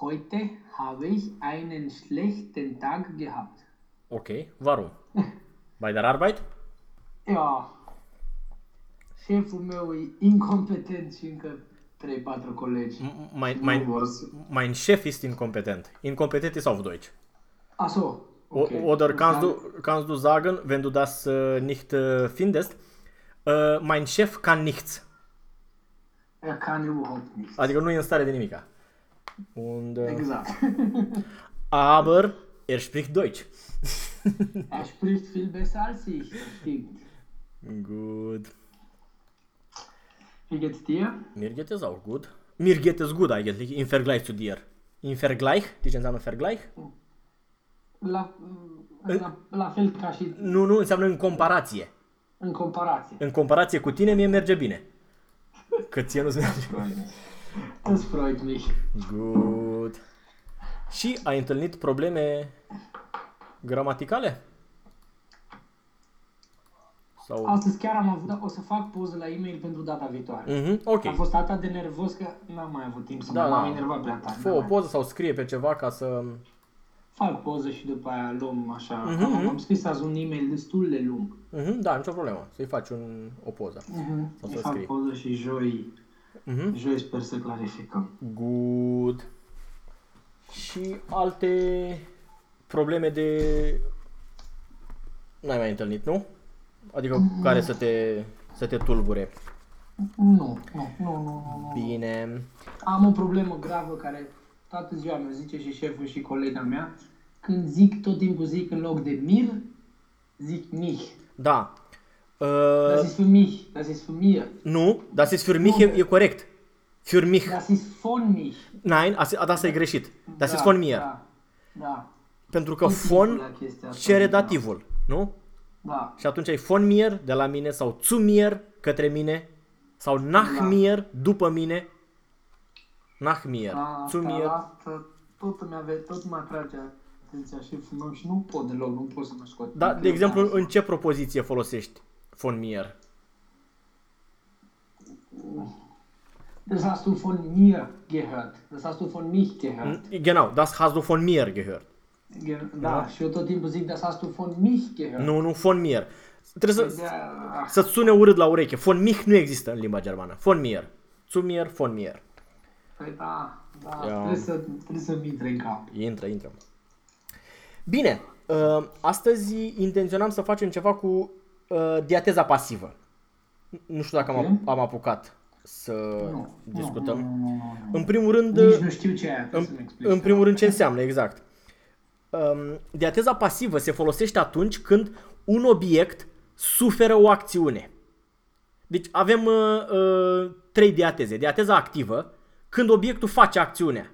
Heute habe ich einen schlechten Tag gehabt. Ok, warum? Bei der Arbeit? Ja. Șeful meu e incompetent și încă 3-4 colegi. Mein, mein, mein Chef ist inkompetent. Inkompetent ist auf Deutsch. A, so. Okay. Oder kannst du, kannst du sagen, wenn du das äh, nicht äh, findest, äh, mein Chef kann nichts. Er kann überhaupt nichts. Adică nu e în stare de nimica. Und, äh, Exact. aber er spricht Deutsch. er spricht viel besser als ich. das Stimmt. Gut. Wie geht's dir? Mir geht es auch gut. Mir geht es gut eigentlich, im Vergleich zu dir. Im Vergleich, știi ce înseamnă Vergleich? La, la, la fel ca și Nu, nu, înseamnă în comparație. în comparație. În comparație cu tine, mie merge bine. Că ție nu se merge. Das freut mich. Good. Și ai întâlnit probleme gramaticale? Sau... Astăzi chiar am avut, o să fac poză la e-mail pentru data viitoare. Mhm, ok. Am fost atât de nervos că n-am mai avut timp să Da, mă da. m-am enervat prea tare. Fă o poză sau scrie pe ceva ca să... Fac poză și după aia luăm așa. Mhm, Am, mhm. am scris azi un e-mail destul de lung. Mhm, da, nicio problemă. Să-i faci un, o poză. Mhm. O să Îi fac scrii. poză și joi, Mhm. joi sper să clarificăm. Good. Și alte probleme de... N-ai mai întâlnit, nu? Adică care să te, să te tulbure. Nu, nu, nu, nu, nu, nu. Bine. Am o problemă gravă care toată ziua mi zice și șeful și colega mea. Când zic, tot timpul zic în loc de mir, zic mich. Da. Das Uh, ist für mich, das ist für mir, nu, das ist für mich e, e corect. Für mich. das ist von mich. Nein, asta, asta e greșit. Das ist Da, von mir. Da, da, Pentru că Tot timpul von la chestia asta, cere da. dativul, nu? da. Și atunci ai von mir de la mine sau zu mir către mine sau nach Da. mir după mine. Nach mir, Da, zu asta, mir. asta tot îmi, ave, tot mă atrage atenția șeful meu și nu pot deloc, nu pot să mă scot. Da, de exemplu, în ce propoziție folosești von mir? Das hast du von mir gehört. Das hast du von mich gehört. Genau, das hast du von mir gehört. Ge- Da, și eu tot timpul zic, das hast du von mich gehört. Nu, nu, von mir. Trebuie să, Da, să-ți sune urât la ureche. Von mich nu există în limba germană. Von mir. Zu mir, von mir. păi da, da, Ia. trebuie să, trebuie să-mi intre în cap. Intră, intră. Bine, uh, astăzi intenționam să facem ceva cu uh, diateza pasivă. Nu știu dacă am, Ok. am apucat să Nu, discutăm. Nu, nu, nu, nu, nu. În primul rând, Nici nu știu ce e aia, trebuie în, să-mi explici. în primul rând ce înseamnă, exact. Um, diateza pasivă se folosește atunci când un obiect suferă o acțiune. Deci avem uh, uh, trei diateze. Diateza activă, când obiectul face acțiunea.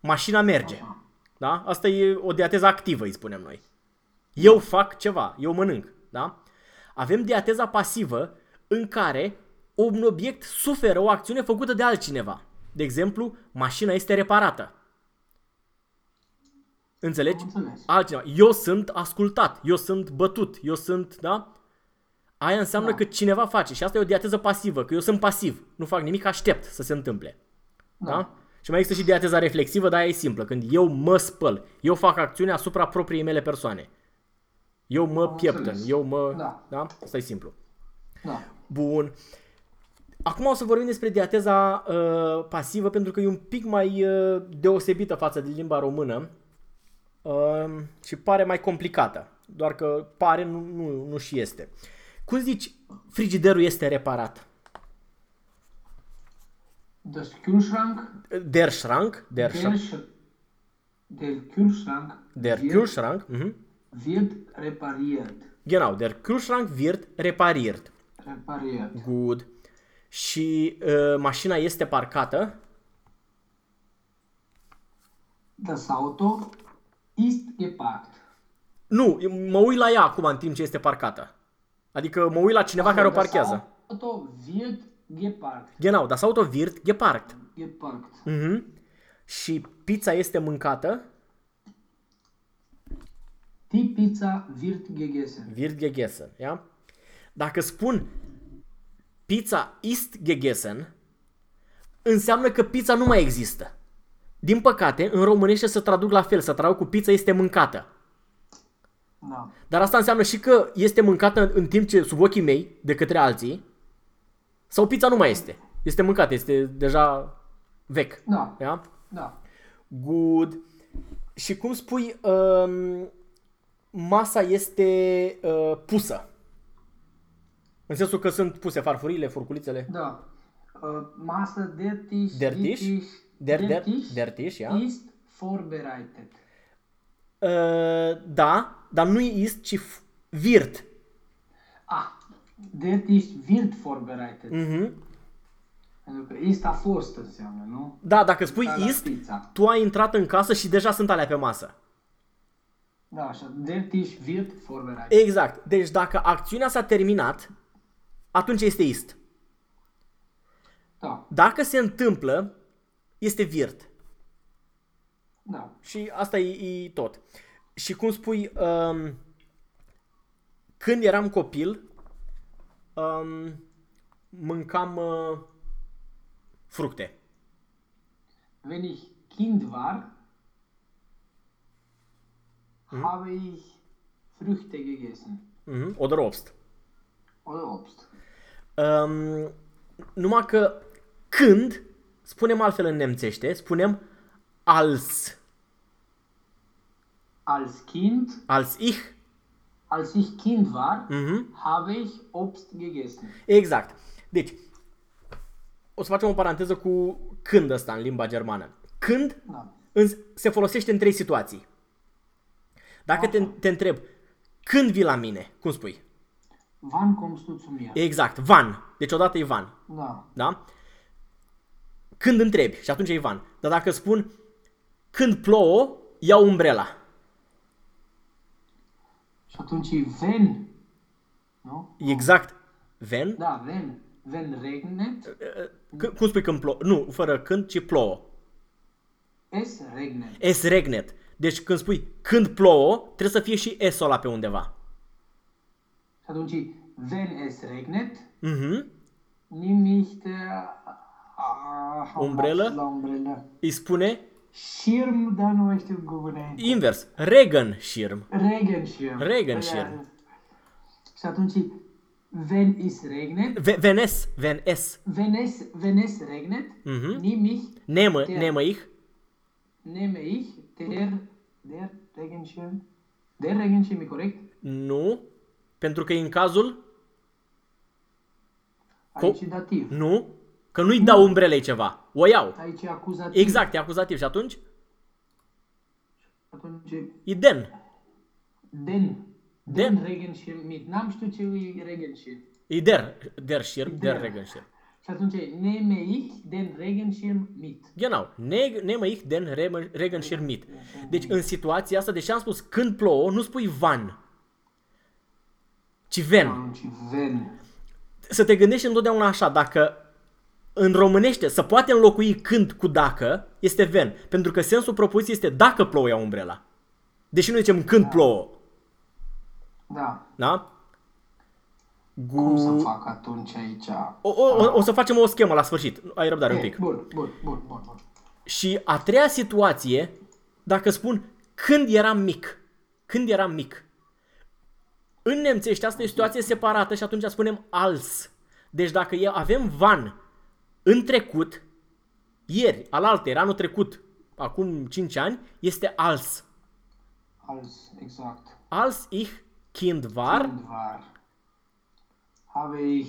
Mașina merge. Așa. Da? Asta e o diateză activă, îi spunem noi. Eu fac ceva, eu mănânc. Da? Avem diateza pasivă în care un obiect suferă o acțiune făcută de altcineva. De exemplu, mașina este reparată. Înțelegi? Am înțeles. Altcineva. Eu sunt ascultat, eu sunt bătut, eu sunt, da? Aia înseamnă Da. că cineva face și asta e o diateză pasivă, că eu sunt pasiv, nu fac nimic, aștept să se întâmple. Da? Da. Și mai există și diateza reflexivă, dar aia e simplă, când eu mă spăl, eu fac acțiune asupra propriei mele persoane. Eu mă Am pieptăn, înțeles. eu mă... Da. da? Asta e simplu. Da. Bun. Acum o să vorbim despre diateza uh, pasivă pentru că e un pic mai uh, deosebită față de limba română uh, și pare mai complicată. Doar că pare, nu, nu, nu și este. Cum zici, frigiderul este reparat? Das Kühlschrank, Der Schrank, der, der, Schrank, Sch- der Kühlschrank der wird, Kühlschrank, mhm. Wird repariert. genau, der Kühlschrank wird repariert. Repariert. Good. Și uh, mașina este parcată? Das Auto ist geparkt. Nu, mă uit la ea acum în timp ce este parcată. Adică mă uit la cineva care o parchează. Das Auto wird geparkt. Genau, das Auto wird geparkt. Geparkt. Mhm. Și pizza este mâncată? Die Pizza wird gegessen. Wird gegessen, ja? Dacă spun pizza ist gegessen, înseamnă că pizza nu mai există. din păcate, în românește să traduc la fel, să traduc cu pizza este mâncată. Da. Dar asta înseamnă și că este mâncată în timp ce sub ochii mei de către alții sau pizza nu mai este. Este mâncată, este deja vechi. Da. Da? Da. Good. Și cum spui, um, masa este uh, pusă. În sensul că sunt puse farfurile, furculițele. Da. Uh, Masă der Tisch, Der die Tisch? Tisch, Der, der der, Tisch der Tisch, ja. ist vorbereitet. Uh, da, dar nu ist, ci f- wird. Ah, der Tisch wird vorbereitet. Mhm. Pentru că ist a fost înseamnă, nu? Da, dacă spui Ca la ist, pizza. tu ai intrat în casă și deja sunt alea pe masă. Da, așa. Der Tisch wird vorbereitet. Exact. Deci dacă acțiunea s-a terminat, atunci este ist. Da, Dacă se întâmplă, este wird. da. Și asta e, e tot. Și cum spui, um, când eram copil, um, mâncam uh, fructe. Wenn ich Kind war, habe ich Früchte gegessen. Mhm. Oder Obst. Oder Obst. Um, numai că când, spunem altfel în nemțește, spunem als. Als Kind, Als ich. als ich Kind war, Mhm. habe ich Obst gegessen. Exact. Deci, o să facem o paranteză cu când ăsta în limba germană. Când Da. îns- se folosește în trei situații. Dacă te, te întreb, când vii la mine, cum spui? Wann kommst du zu mir? Exact, van. Deci odată e van. Da. Da? Când întrebi și atunci e van. Dar dacă spun când plouă, iau umbrela. Și atunci e wenn, nu? Exact. Ven? Da, wenn. Wenn regnet, C- cum spui când plouă? Nu, fără când, ci plouă. es regnet. Es regnet. Deci când spui când plouă, trebuie să fie și S-ul ăla pe undeva. Și atunci, wenn es regnet, Mhm. nimm ich der... Ah, am Umbrelă? lapsus La umbrelă. Îi spune Schirm, dar nu mai știu cuvântul. invers. Regenschirm. Regenschirm. Regenschirm. Și atunci, wenn es regnet, Ve- Venes. Venes. wenn es, wenn es regnet, Mhm. nimm ich, Nemă, Der. nemă ich. nehme ich der, der Regenschirm. Der Regenschirm e corect? Nu. Pentru că e în cazul Aici e dativ. nu. Că nu-i dau umbrelei ceva. O iau. Aici e acuzativ. Exact, e acuzativ. Și atunci Atunci, e den. den. Den. Den Regenschirm mit. N-am știut ce e Regenschirm. E der. Der Schirm, der Der. Regenschirm. Și atunci, nehme ich den Regenschirm mit. Genau. Ne- Nemă ich den Re- Regenschirm mit. Deci în situația asta, deși am spus când plouă, nu spui van. Ci ven. Atunci, wenn. Să te gândești întotdeauna așa, dacă în românește să poate înlocui când cu dacă, este ven. Pentru că sensul propoziției este dacă plouă ia umbrela. Deși nu zicem când plouă. Da. Da? Cum să Gu... fac atunci aici? O, o, o, o să facem o schemă la sfârșit. Ai răbdare un Eh, pic. Bun, bun, bun, bun, bun. Și a treia situație, dacă spun când eram mic. Când eram mic. În nemțește asta e o situație separată și atunci spunem als. Deci dacă e, avem van în trecut, ieri, alaltă, era anul trecut, acum 5 ani, este als. Als, exact. Als ich Kind war, Kind war, habe ich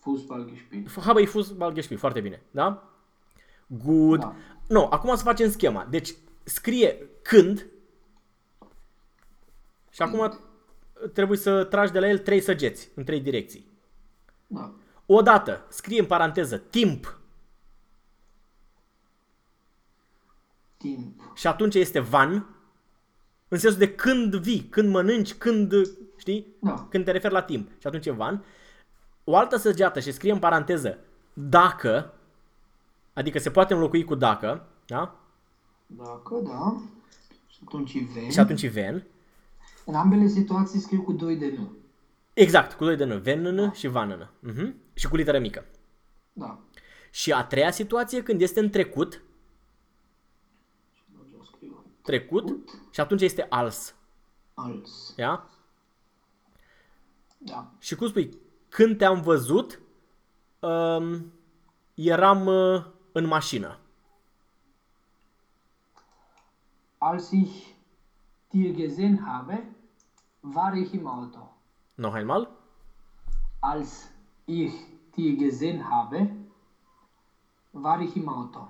Fußball gespielt. habe ich Fußball gespielt. Foarte bine, da? Good. Da. Nu, acum să facem schema. Deci scrie când și acum trebuie să tragi de la el trei săgeți în trei direcții. Da. Odată scrie în paranteză timp Timp. și atunci este van în sensul de când vii, când mănânci, când, știi? Da. Când te referi la timp. Și atunci e van. O altă săgeată și scrie în paranteză dacă, adică se poate înlocui cu dacă, da? Dacă, da. Și atunci wenn. Și atunci e ven. În ambele situații scriu cu 2 de nu. Exact, cu doi de n, ven și van n. Mhm. Și cu literă mică. Da. Și a treia situație când este în trecut, scriu. trecut și atunci este als. Als. Ia? Da. Și cum spui, când te-am văzut, um, eram uh, în mașină. Als ich dir gesehen habe, war ich im Auto. Noch einmal? Als ich dir gesehen habe, war ich im Auto.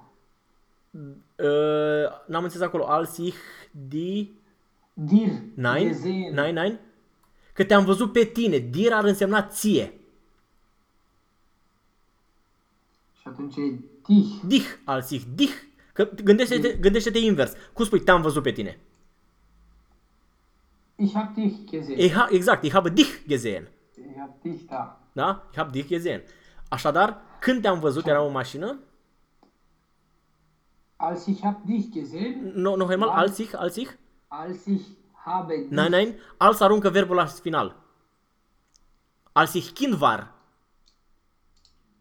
Uh, n-am înțeles acolo. Als ich die... Dir Nein? gesehen. Nein, nein? Că te-am văzut pe tine. Dir ar însemna ție. Și atunci e dich. Dich, als ich dich. Că gândește-te, gândește-te invers. Cum spui, te-am văzut pe tine? Ich hab dich gesehen. Ich ha, exact, ich habe dich gesehen. Ich hab dich da. Da? Ich habe dich gesehen. Așadar, când te-am văzut, eram în mașină. Als ich hab dich gesehen, No, noch einmal, Da. als ich, als ich. als ich habe dich. Nein, nein, als aruncă verbul la final. Als ich Kind war.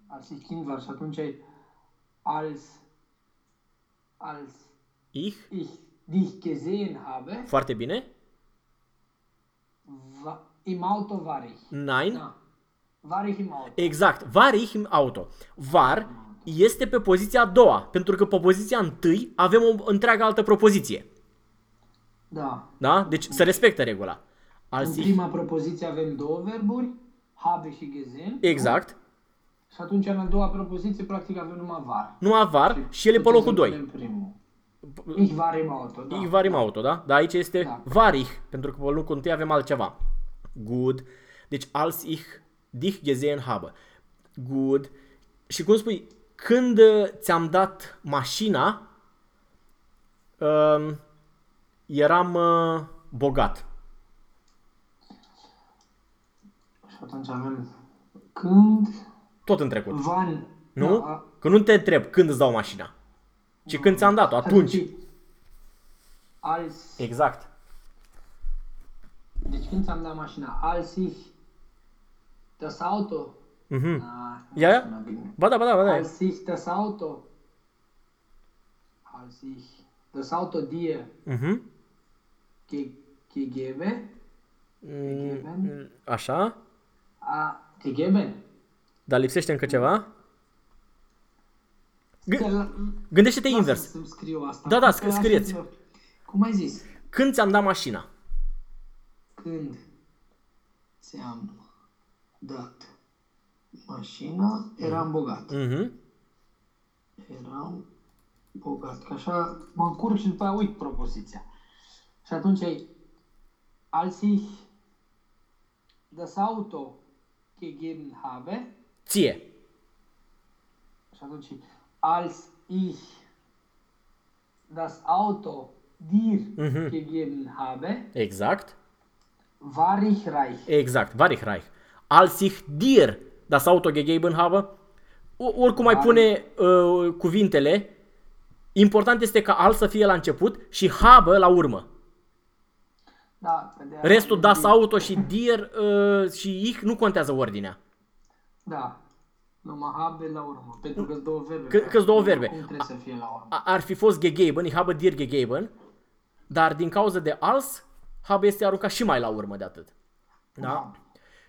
Als ich Kind war. Și atunci e als, als Ich. ich dich gesehen habe, Foarte bine. wa, im Auto war ich. Nein. Da. War ich im Auto. Exact. War ich im Auto. Var este pe poziția a doua, pentru că pe poziția întâi avem o întreagă altă propoziție. Da. Da? Deci se respectă regula. În Als ich, prima propoziție avem două verburi, habe și gesehen. exact. Și atunci în a doua propoziție practic avem numai var. Nu avar și el e pe Putem locul să 2. punem primul. Ich war im Auto, da. Ich war im Auto, da? Dar aici este Da. war ich, pentru că pe locul întâi avem altceva. Good. Deci als ich dich gesehen habe. Good. Și cum spui, când uh, ți-am dat mașina, um, eram uh, bogat. Și atunci avem când, Tot în trecut. van, Nu? Da, a- Că nu te întreb când îți dau mașina, ci când ți-am dat-o, atunci. e Als, Exact. deci când ți-am dat mașina, als ich das Auto, Mhm. ah, Ia, ia. sună bine. Ba da, ba da, ba da. als ich das Auto, als ich das Auto dir Mhm. Ge gegebe, gegeben, Așa. a, gegeben, Dar lipsește încă ceva? G- Să- Gândește-te lasă invers. Să-mi scriu asta. Da, da, Că sc- scrieți. așa- Cum ai zis? Când ți-am dat mașina? Când ți-am dat mașina, eram bogat. Mhm. Eram bogat. Că așa mă încurc și după aia uit propoziția. Și atunci e als ich das Auto gegeben habe, Ție. și atunci e als ich das Auto dir Mhm. gegeben habe, Exact. war ich reich. Exact. War ich reich. Als ich dir das Auto gegeben habe. O- Oricum mai pune uh, cuvintele, important este ca al să fie la început și habe la urmă. Da, pe de Restul das Auto și dir uh, și ich nu contează ordinea. Da. Numai habe la urmă, pentru că sunt două verbe. Că- că-s două verbe. Cum trebuie să fie la urmă? A- Ar fi fost gegeben, ich habe dir gegeben, dar din cauza de als, habe este aruncat și mai la urmă de atât. Da?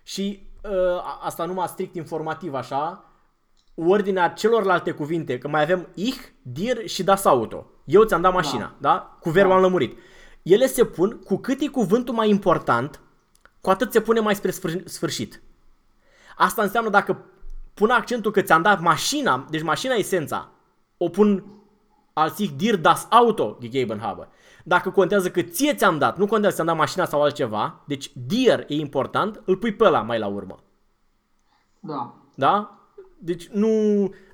Și uh, a- asta numai strict informativ așa, ordinea celorlalte cuvinte, că mai avem ich, dir și das auto. Eu ți-am dat mașina, da? da? Cu verbul am lămurit. Ele se pun, cu cât e cuvântul mai important, cu atât se pune mai spre sfâr- sfârșit. Asta înseamnă dacă pun accentul că ți-am dat mașina, deci mașina e esența, o pun als ich dir das Auto gegeben habe. Dacă contează că ție ți-am dat, nu contează ți-am dat mașina sau altceva, deci dir e important, îl pui pe ăla mai la urmă. Da. Da? Deci nu...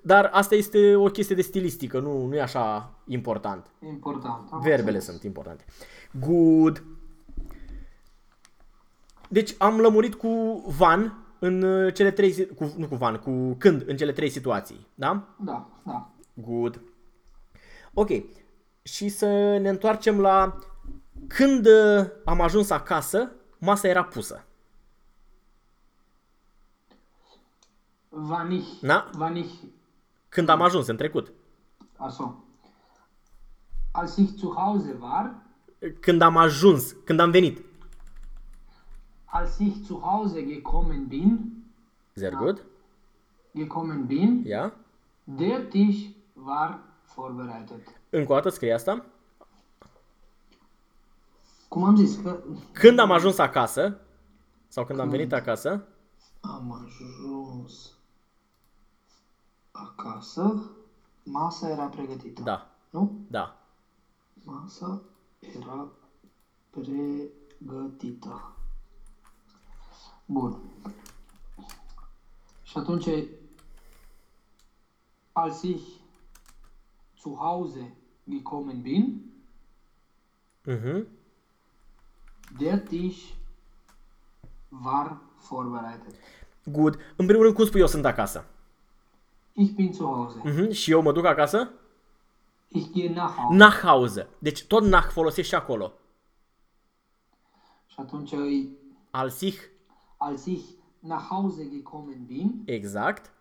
Dar asta este o chestie de stilistică, nu, nu e așa important. Important. Am Verbele înțeles. sunt importante. Good. Deci am lămurit cu van în uh, cele trei... si- Cu, nu cu van, cu când în cele trei situații. Da? Da, da. Good. Ok. Și să ne întoarcem la când uh, am ajuns acasă, masa era pusă. Wann ich, Na? wann ich, Când am ajuns în trecut. also, als ich zu Hause war, Când am ajuns, când am venit. als ich zu Hause gekommen bin, Sehr gut. gekommen bin, Ia. der Tisch war vorbereitet. Încă o dată scrie asta. Cum am zis, că Când am ajuns acasă, sau când am venit acasă, am ajuns acasă, masa era pregătită. da, Nu? da. Masa era pregătită. Bun. Și atunci, als ich zu Hause gekommen bin, Mhm. der Tisch war vorbereitet. Good. În primul rând, cum spui eu sunt acasă? Ich bin zu Hause. Mhm. Și eu mă duc acasă? Ich gehe nach Hause. Nach Hause. Deci tot nach folosești și acolo. Și atunci, îi- Als ich. als ich nach Hause gekommen bin, Exact.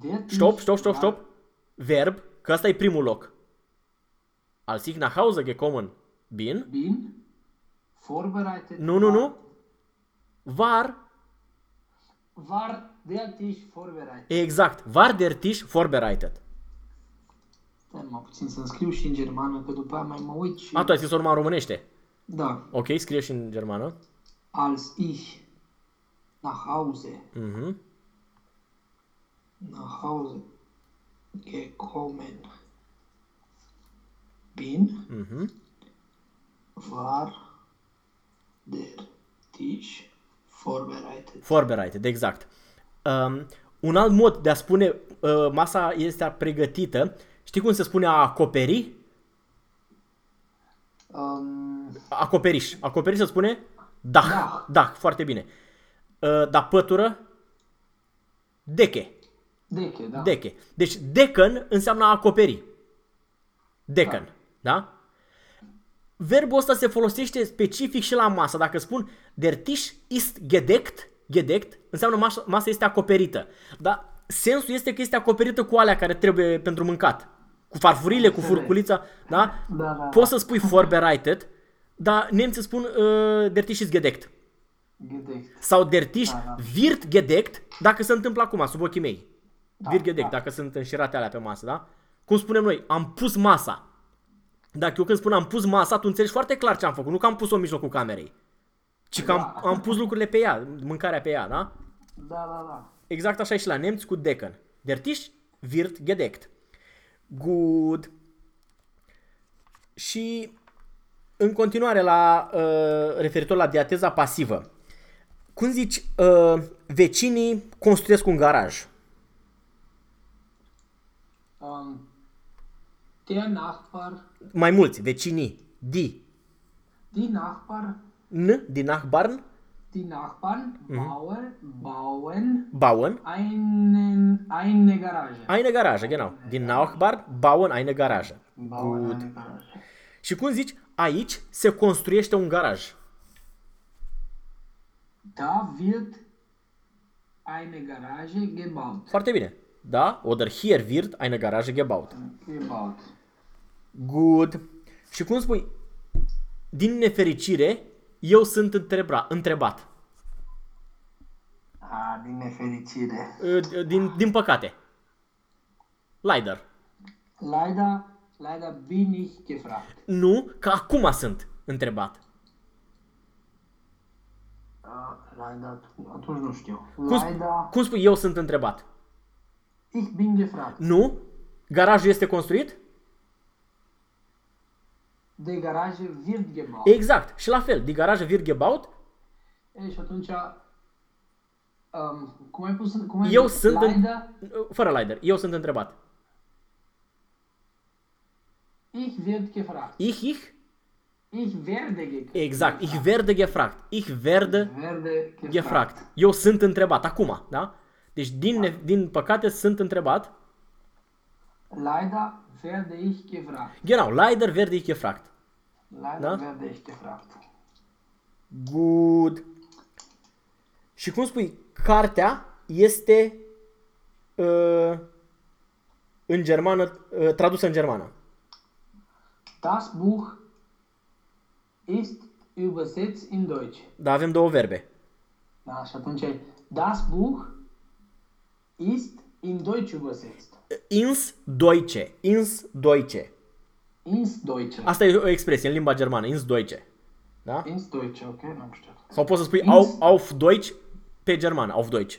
der Tisch Stop, stop, stop, war- stop. Verb, că ăsta e primul loc. Als ich nach Hause gekommen bin. bin vorbereitet. Nu, nu, war- nu. War. War der Tisch vorbereitet. Exact. War der Tisch vorbereitet. Stai mă puțin să scriu și în germană, că după aia mai mă uit și... A, tu ai scris-o numai în românește. Da. Ok, scrie și în germană. Als ich nach Hause, Mhm. nach Hause gekommen bin, Mhm. war der Tisch vorbereitet. Vorbereitet, exact. Um, un alt mod de a spune uh, masa este pregătită, știi cum se spune a acoperi? Um, Acoperiș. Acoperiș se spune? Da. Dach. Da, foarte bine. Uh, dar pătură? Deche. Deche, da. Deche. Deci decan înseamnă a acoperi. Decan. Da? Verbul ăsta se folosește specific și la masă. Dacă spun der Tisch ist gedeckt, gedeckt înseamnă masa, masa este acoperită. Dar sensul este că este acoperită cu alea care trebuie pentru mâncat. Cu farfurile, cu Înțeleg. furculița, da? Da, da, da. Poți să spui vorbereitet, dar nemții spun uh, der Tisch ist gedeckt. Gedeckt. Sau der Tisch Da, da. wird gedeckt dacă se întâmplă acum, sub ochii mei. Da, wird gedeckt, da. dacă sunt înșirate alea pe masă, da? Cum spunem noi, am pus masa. Dacă eu când spun am pus masa, tu înțelegi foarte clar ce am făcut. Nu că am pus-o în mijlocul camerei. Ci că am, Da. am pus lucrurile pe ea, mâncarea pe ea, da? Da, da, da. Exact așa e și la nemți cu decken. Der Tisch wird gedeckt. Good. Și în continuare la uh, referitor la diateza pasivă. Cum zici, uh, vecinii construiesc un garaj. Um, der Nachbar, Mai mulți, vecinii. Die. die Nachbar, N, die Nachbarn, die Nachbarn Mhm. bauen, bauen bauen einen, eine Garage. eine Garage, genau. Die Nachbarn bauen eine Garage. Bauen eine Garage. Și cum zici, aici se construiește un garaj. Da wird eine Garage gebaut. Foarte bine. Da? Oder hier wird eine Garage gebaut. Gebaut. Good. Și cum spui, din nefericire, eu sunt întrebra, întrebat. A, din nefericire. Uh, Din, din păcate. Leider. Leider, leider bin ich gefragt. Nu, că acum sunt întrebat. Uh, leider, atunci nu știu. Cum, sp- Leider, cum spui, eu sunt întrebat? ich bin gefragt. Nu? Garajul este construit? De Garage wird gebaut. Exact. Și la fel, die Garage wird gebaut? E, și atunci, um, cum ai pus, cum ai Eu zis? sunt în- Leider, Fără Leider. Eu sunt întrebat. ich wird gefragt. Ich, ich? Ich werde gefragt. Exact. Ich werde gefragt. Ich werde Werde gefragt. gefragt. Eu sunt întrebat acum, da? Deci din, ne- din păcate sunt întrebat. Leider werde ich gefragt. Genau, leider werde ich gefragt. Leider Da? werde ich gefragt. Good. Și cum spui, cartea este uh, în germană, uh, tradusă în germană. Das Buch ist übersetzt in Deutsch. Dar avem două verbe. Da, și atunci e Das Buch ist in Deutsch übersetzt. Ins Deutsche. Ins Deutsche. Ins Deutsche. Asta e o expresie în limba germană. Ins Deutsche. Da? Ins Deutsche, ok, nu știu. Sau poți să spui Ins- auf, auf Deutsch pe germană. Auf Deutsch.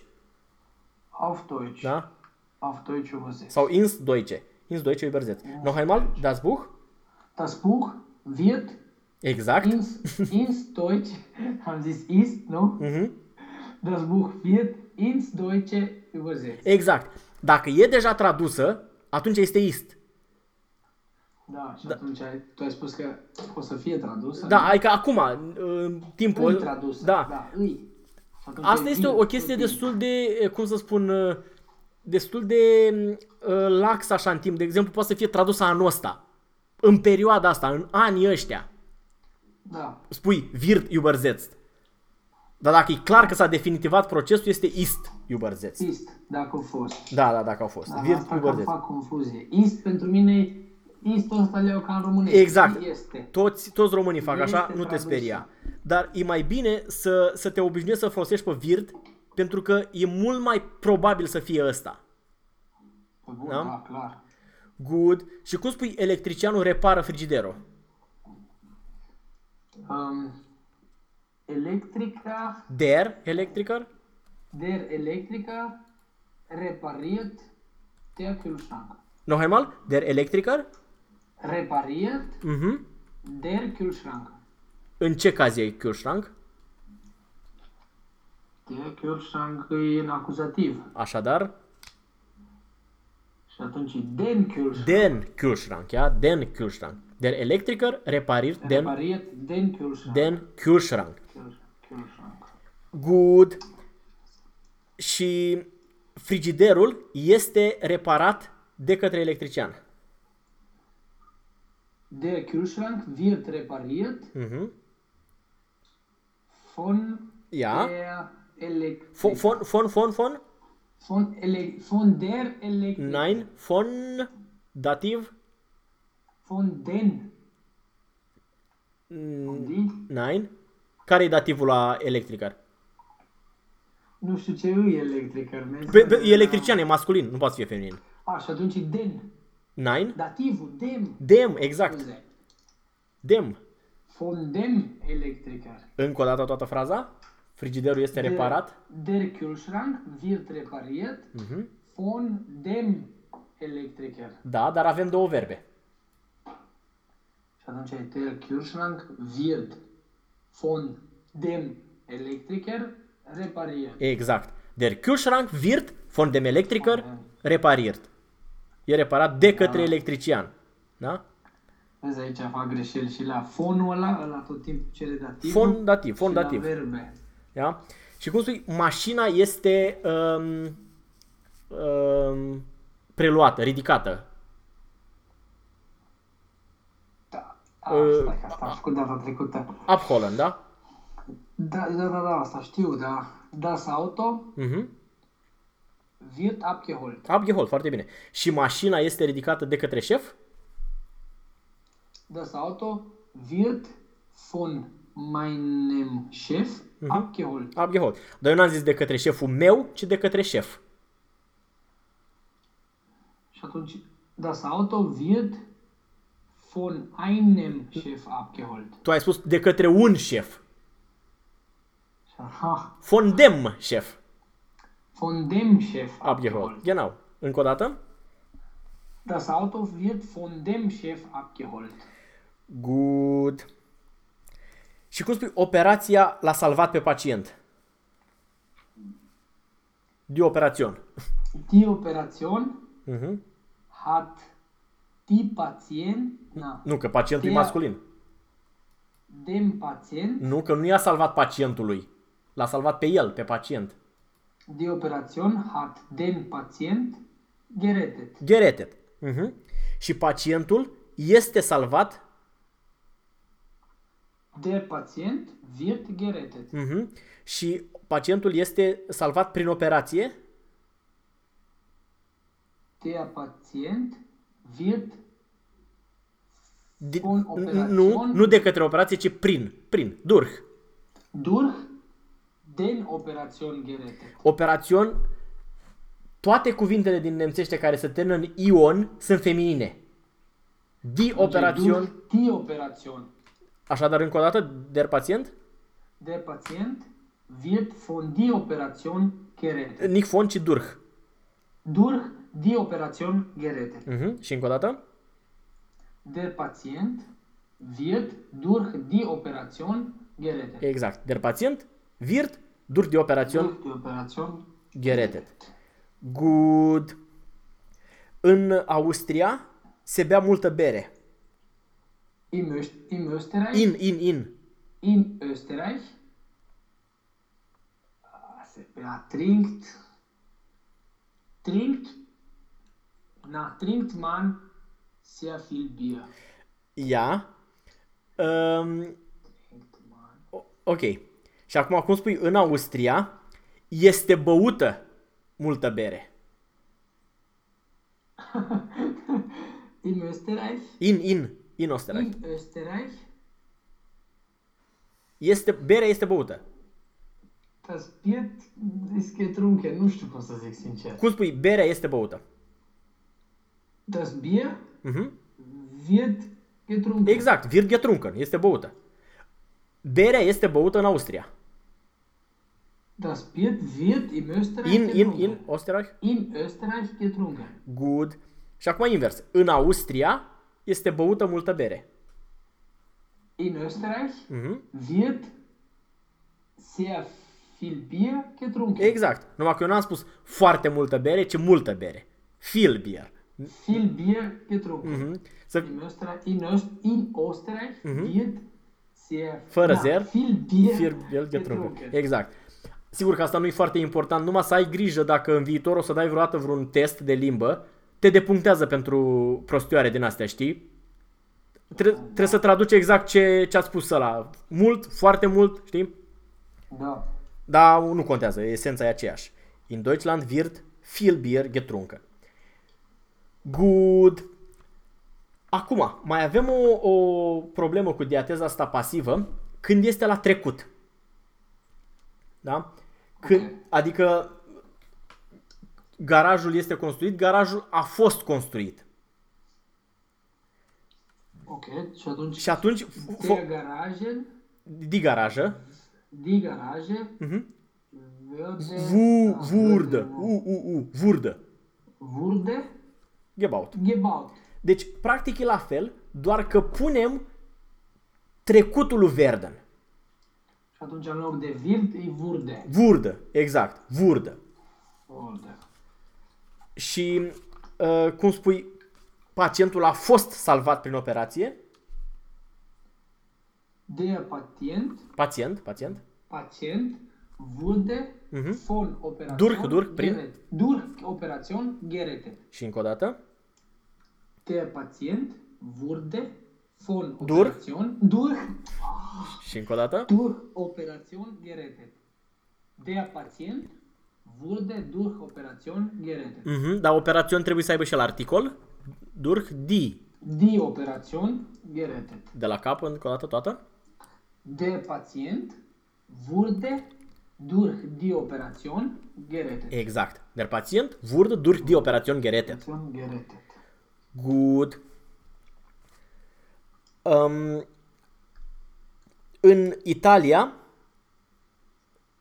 Auf Deutsch. Da? Auf Deutsch übersetzt. Sau ins Deutsche. Ins Deutsche übersetzt. Noch einmal, das Buch. Das Buch wird Exact. ins, ins Deutsch, haben Sie es ist, no? Mhm. Das Buch wird ins Deutsche übersetzt. Exact. Dacă e deja tradusă, atunci este ist. Da, și atunci ai, tu ai spus că o să fie tradusă. Da, adică acum, în timpul... Îi tradusă. Da. da îi. Și atunci Asta e este o, vi, o chestie vi. destul de, cum să spun, uh, destul de uh, lax așa în timp. De exemplu, poate să fie tradusă anul ăsta. În perioada asta, în anii ăștia. Da, Spui wird übersetzt. Dar dacă e clar că s-a definitivat procesul, este ist übersetzt. ist, dacă a fost. Da, da, dacă au fost. Da, Wird asta cam übersetzt. fac confuzie. Ist pentru mine, ist ăsta le ca în românește. Exact. Este. Toți, toți românii fac Este așa, nu te tradusă. speria. Dar e mai bine să, să te obișnuiești să folosești pe wird, pentru că e mult mai probabil să fie ăsta. Pe bun, Da? da, clar. Good. Și cum spui electricianul repară frigiderul? Um, Elektriker, Der Electriker? der Elektriker repariert der Kühlschrank. Noch einmal? Der Electriker? Repariert Mhm. der Kühlschrank. În ce caz e Kühlschrank? Der Kühlschrank e în acuzativ. Așadar, Și atunci den Kühlschrank. den Kühlschrank, ja? Den Kühlschrank. Der Electriker repariert den, Repariert den Kühlschrank. den Kühlschrank. Kühl- Kühlschrank. Good. Și frigiderul este reparat de către electrician. Der Kühlschrank wird repariert Mhm. von Ja. der Elektriker. Von, von, von, von, von? von, ele- von der Elektriker. Nein, von dativ? Von den. Mm, Von die. Nein. Care e dativul la electricar? Nu știu ce e electriker. Pe, pe, e electrician, e masculin, nu poate să fie feminin. A, și atunci e den. Nein? Dativul, dem. Dem, exact. Scuze. Dem. Von dem Elektriker. Încă o dată toată fraza. Frigiderul este reparat. Der, der Kühlschrank wird repariert Mhm. von dem Elektriker. Da, dar avem două verbe. Și atunci e der Kühlschrank wird von dem Elektriker repariert. Exact. Der Kühlschrank wird von dem Elektriker repariert. E reparat de către electrician. Da? Vezi aici fac greșeli și la fonul ăla, ăla tot timpul cere dativ. Fondativ, Și la fondativ. verbe. Da? Și cum spui, mașina este um, um, preluată, ridicată. Da. A, Uh, stai că asta am făcut data trecută. Abholen, da? Da, da, da, da, asta știu, da. Das Auto Mhm. Wird abgeholt. Abgeholt, foarte bine. Și mașina este ridicată de către șef? Das Auto wird von meinem Chef abgeholt. Abgeholt. Dar eu n-am zis de către șeful meu, ci de către șef. Și atunci, das Auto wird von einem Chef abgeholt. Tu ai spus de către un șef. Și aha, Von dem șef. Von dem Chef Abgeholt. Genau. Încă o dată? Das Auto wird von dem Chef abgeholt. Good. Și cum spui, operația l-a salvat pe pacient? Die Operation. Die Operation Mhm. hat die Patient, na, Nu, că pacientul e Der- masculin. dem Patient, Nu, că nu i-a salvat pacientului. L-a salvat pe el, pe pacient. Die Operation hat den Patient gerettet. Gerettet. Mhm. Și pacientul este salvat Der Patient wird gerettet. mhm. și pacientul este salvat prin operație Der Patient wird Di- Von n- operațion. nu, nu de către operație, ci prin. Prin. Durch. Durch den Operation gerettet. Operațion. Toate cuvintele din nemțește care se termină în ion sunt feminine. Die Operation. Durch die Operation. Așadar, încă o dată, der pacient. Der Patient wird von die Operation gerettet. Nicht von, ci durch. Durch die Operation gerettet. Mhm. Și încă o dată. Der Patient wird durch die Operation gerettet. Exact. Der Patient wird durch die Operation Durch die Operation gerettet. Good. În Austria se bea multă bere. Im, Öst im Österreich. In, in, in. in Österreich. Ah, Se bea, trinkt. Trinkt. Na, trinkt man sehr viel Bier. Ia. Um, Trinkt man. o- ok. Și acum, cum spui, în Austria este băută multă bere. In Österreich. In, in, in Österreich. In Österreich. Este, berea este băută. Das Bier ist getrunken. Nu știu cum să zic sincer. Cum spui, berea este băută. Das Bier Mhm. wird getrunken. Exact, wird getrunken, este băută. Berea este băută în Austria. Das Bier wird im Österreich In, in, getrunken. in Österreich. in Österreich getrunken. Good. Și acum invers. În Austria este băută multă bere. In Österreich Mhm. wird sehr viel Bier getrunken. Exact. Numai că eu n-am spus foarte multă bere, ci multă bere. Viel beer. viel Bier getrunken. Mhm. Să, In Österreich, in, Öst, in Österreich wird sehr Fără na, zer, viel Bier viel beer getrunken. getrunken. Exact. Sigur că asta nu e foarte important, numai să ai grijă dacă în viitor o să dai vreodată vreun test de limbă, te depunctează pentru prostioare din astea, știi? Tre- trebuie să traduci exact ce, ce a spus ăla. Mult, foarte mult, știi? Da. Dar nu contează, esența e aceeași. In Deutschland wird viel Bier getrunken. Good. Acum, mai avem o, o problemă cu diateza asta pasivă când este la trecut. Da? Când, Ok. Adică garajul este construit, garajul a fost construit. Ok, și atunci Și atunci, der fo- Garagen, di garajă, die Garage mhm, würde, vu, ah, vurdă, würde- u, u, u, vurdă, wurde gebaut. gebaut. Deci, practic e la fel, doar că punem trecutul lui Verden. Și atunci în loc de wird, e wurde. Vurdă, exact, vurdă. Wurde. Și, uh, cum spui, pacientul a fost salvat prin operație, Der Patient, pacient, pacient, Patient wurde Mhm. von Operation Durch, durch, prin? gerettet. Durch Operation gerettet. și încă o dată, Der Patient wurde von Durch? Operation durch, și încă o dată, durch Operation gerettet. Der Patient wurde durch Operation gerettet. mhm, dar operațion trebuie să aibă și la articol, durch die, Die Operation gerettet. de la cap încă o dată toată, Der Patient wurde durch die Operation gerettet. exact. Der Patient wurde durch die Operation gerettet. Operation gerettet. Good. Um, în Italia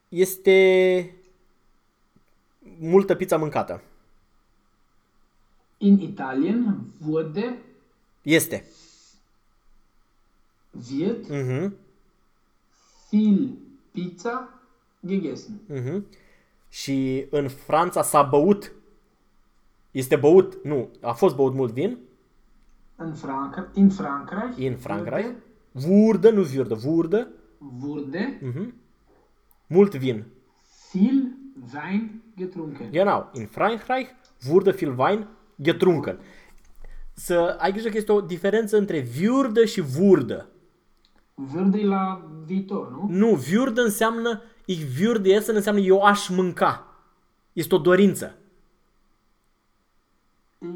este multă pizza mâncată. In Italien wurde, Este. wird Mhm. viel Pizza gegessen. Mhm. Și în Franța s-a băut. Este băut, nu, a fost băut mult vin. In, Frank in Frankreich, In Frankreich. Wurde, Vurdă, nu viurdă, vurdă. wurde Mhm. Mult vin. viel Wein getrunken. Genau, in Frankreich wurde viel Wein getrunken. Să ai grijă că este o diferență între viurdă și vurdă. Würde la viitor, nu? Nu, viurdă înseamnă, ich würde essen înseamnă eu aș mânca. Este o dorință. I.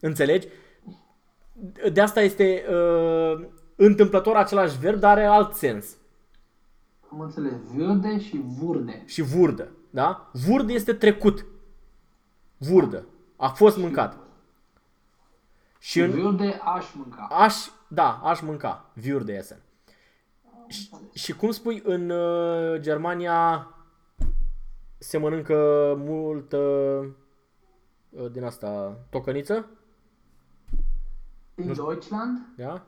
Înțelegi? De asta este uh, întâmplător același verb, dar are alt sens. Am înțeles. Verde și vurde. Și vurdă, da? Vurdă este trecut. Vurdă. A fost mâncat. Și Și în verde aș mânca. aș, da, aș mânca. Würde essen. Și, și cum spui în uh, Germania se mănâncă multă uh, din asta tocăniță, In Deutschland da?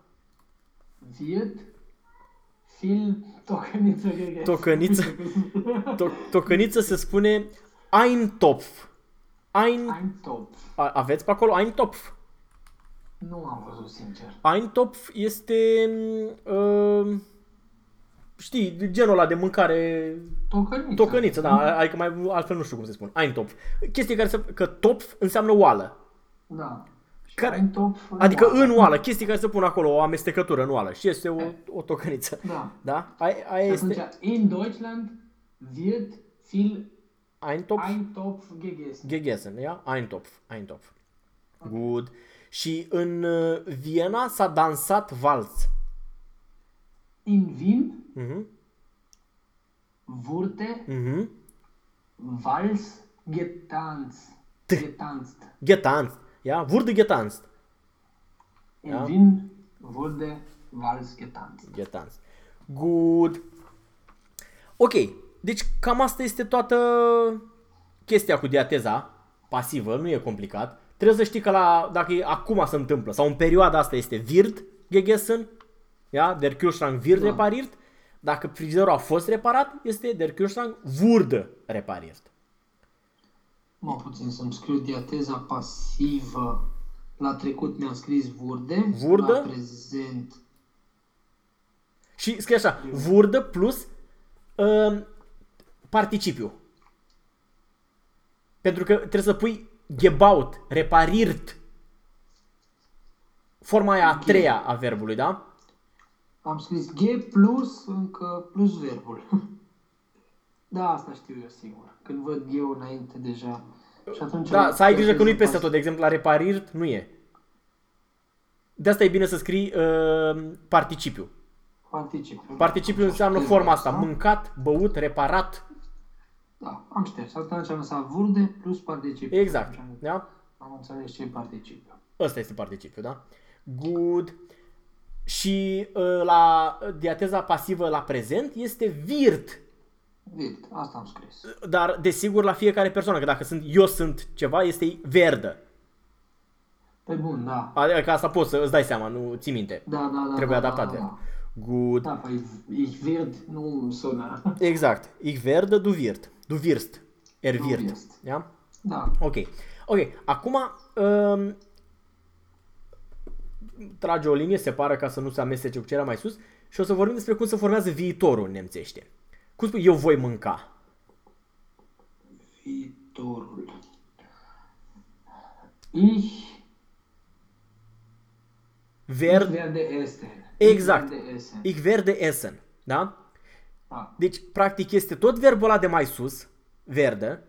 wird viel Tocăniță gegessen. Tocăniță. To- tocăniță se spune Eintopf. Ein, Ein Topf. a- aveți pe acolo Eintopf. Nu am văzut, sincer. Eintopf este, uh, știi, genul ăla de mâncare Tocăniță. Tocăniță, da, adică mai altfel nu știu cum se spun. Eintopf. Chestie care se, că topf înseamnă oală. Da. Și Care- Ein Topf în Adică oală. în oală, chestii care se pun acolo, o amestecătură în oală. Și este o, o tocăniță. Da. Da? Aia, aia Și este atunci, in Deutschland wird viel Eintopf Ein Topf gegessen. gegessen, ja? Eintopf, Eintopf. Good. Și în uh, Viena s-a dansat valț. In Wien Mhm. wurde Mhm. Wals getanzt. Getanzt. Getanzt. Ja? Wurde getanzt. In Ja. Wien wurde Wals getanzt. Getanzt. Good. Ok, deci cam asta este toată chestia cu diateza pasivă, nu e complicat. Trebuie să știi că la, dacă e, acum se întâmplă sau în perioada asta este wird gegessen, ja? der Kühlschrank wird Da. repariert. Dacă frizerul a fost reparat, este der Kühlschrank wurde repariert. Mă puțin să-mi scriu diateza pasivă. La trecut mi-am scris vurde. Vurdă? La prezent. Și scrie așa, wurde plus um, participiu. Pentru că trebuie să pui gebaut, repariert. Forma aia a treia a verbului, da? Am scris G plus, încă plus verbul. da, asta știu eu sigur. Când văd eu înainte deja. Și atunci Da, să ai grijă că nu-i peste pas- tot. De exemplu, la repariert nu e. De asta e bine să scrii uh, participiu. Participiu. Participiu înseamnă Șterg forma asta. asta. Mâncat, băut, reparat. Da, am șters. Atunci am lăsat vurde plus participiu. Exact. Atunci Da? Am înțeles ce e participiu. Ăsta este participiu, da? Good. Și uh, la diateza pasivă la prezent este wird. Virt, asta am scris. Dar, desigur, la fiecare persoană, că dacă sunt eu sunt ceva, este verdă. Pe bun, da. Adică asta poți să îți dai seama, nu ții minte. Da, da, da. Trebuie da, adaptat da, verbul. da. Good. Da, păi ich wird nu sună. Exact. Ich werde, du wird. Du wirst. Er Du wird. wirst. Ja? Da. Ok. Ok. Acum um, trage o linie, separă ca să nu se amestece cu ce era mai sus și o să vorbim despre cum se formează viitorul în nemțește. Cum spui, eu voi mânca. Viitorul. Ich Ver, werde essen. Exact. Ich werde essen. ich werde essen. Da? Da. Deci, practic, este tot verbul ăla de mai sus, verde,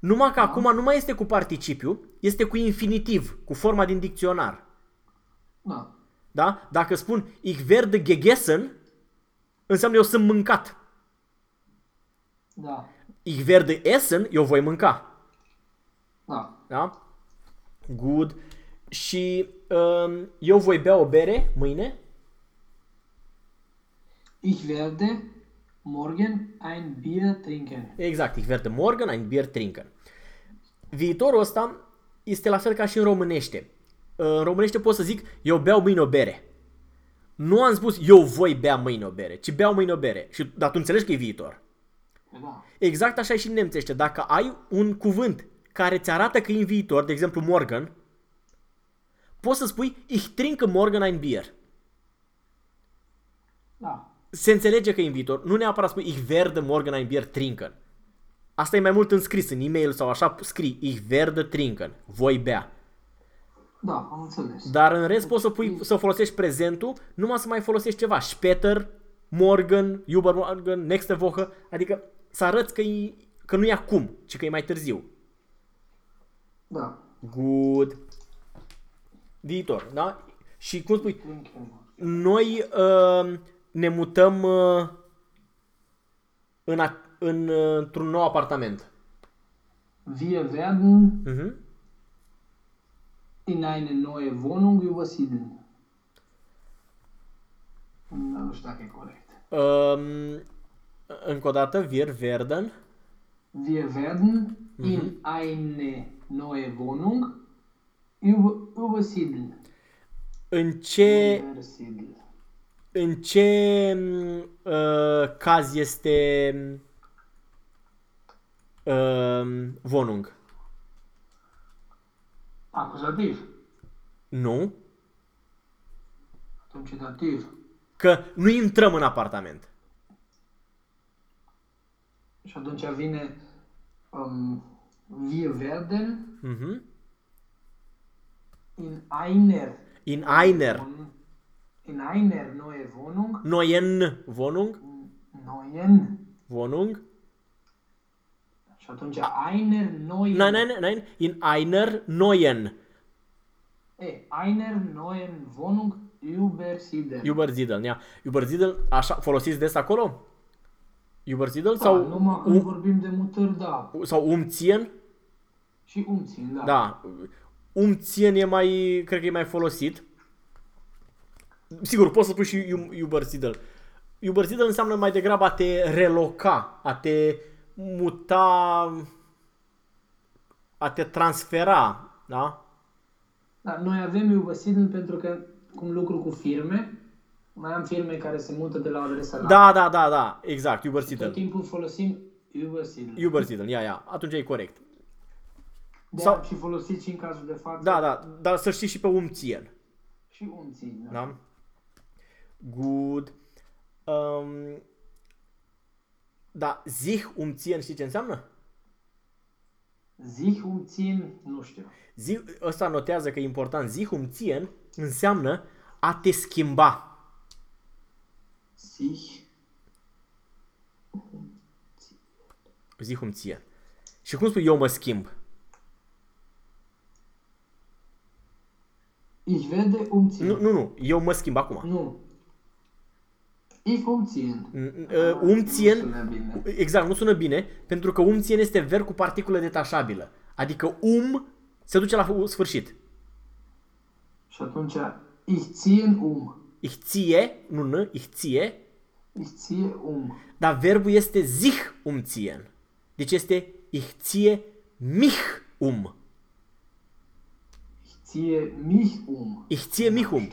numai că acum nu mai este cu participiu, este cu infinitiv, cu forma din dicționar. Da. Da? Dacă spun ich werde gegessen, înseamnă eu sunt mâncat. Da. Ich werde essen, eu voi mânca. Da. Da? Good. Și um, eu voi bea o bere mâine. Ich werde morgen ein Bier trinken. Exact, ich werde morgen ein Bier trinken. Viitorul ăsta este la fel ca și în românește. În românește pot să zic, eu beau mâine o bere. Nu am spus, eu voi bea mâine o bere, ci beau mâine o bere. Și, dar tu înțelegi că e viitor. Da. Exact așa e și în nemțește. Dacă ai un cuvânt care ți arată că e în viitor, de exemplu morgen, poți să spui ich trinke morgen ein Bier. Da. Se înțelege că e în viitor. Nu neapărat spui ich werde morgen ein Bier trinken. Asta e mai mult în scris, în e-mail sau așa scrii ich werde trinken. Voi bea. Da, am înțeles. Dar în rest poți să, pui, să folosești prezentul, numai să mai folosești ceva. Später, morgen, übermorgen, nächste Woche. Adică să arăți că, e, că nu e acum, ci că e mai târziu. Da. Good. Viitor, da? Și cum spui, Trinken. noi uh, ne mutăm uh, în, a, în, uh, într-un nou apartament. Wir werden Uh-huh. in eine neue Wohnung übersiedeln. Nu știu dacă e corect. Um, încă o dată, wir werden. Wir werden in eine neue Wohnung über, übersiedeln. În ce, Übersiedeln. în ce mm, uh, caz este uh, Wohnung? Acuzativ. Nu? Atunci e dativ. Că nu intrăm în apartament. Și atunci vine um, wir werden Uh-huh. in einer In einer Wohnung, in einer neue Wohnung neuen Wohnung. neuen Wohnung. și atunci einer neuen Nein, nein, nein. In einer neuen. e, einer neuen Wohnung übersiedeln. Übersiedeln, ja. Übersiedeln, așa, folosiți des acolo? Übersiedeln da, sau, numai când um, vorbim de mutări, da. sau umziehen? Și umțin, da. Da. Umziehen e mai, cred că e mai folosit. Sigur, poți să pui și um- Übersiedeln. Übersiedeln înseamnă mai degrabă a te reloca, a te muta, a te transfera, da? Da, noi avem übersiedeln pentru că, cum lucru cu firme, mai am firme care se mută de la o adresă la Da, da, da, da, exact, Tot Übersiedeln. timpul folosim übersiedeln. Übersiedeln, ia, ia, atunci e corect. De sau- am și folosit și în cazul de față. Da, da, dar să știți și pe umziehen. Și umțin, da. Da? Good. Um, da, sich umziehen știi ce înseamnă? Sich umțin, nu știu. Zi, ăsta notează că e important. Sich umziehen înseamnă a te schimba. Sich Sich umziehen. Și cum spui eu mă schimb? Ich werde umziehen. Nu, nu, nu. Eu mă schimb acum. Nu. Ich umziehen. Uh, umziehen, Nu sună bine. exact, nu sună bine, pentru că umziehen este verb cu particulă detașabilă. Adică um se duce la sfârșit. Și atunci, ich ziehe um. Ich ziehe, nu n, ich ziehe, Ich ziehe um. dar verbul este sich umziehen. Deci este ich ziehe mich um. Ich ziehe mich um. Ich ziehe mich um.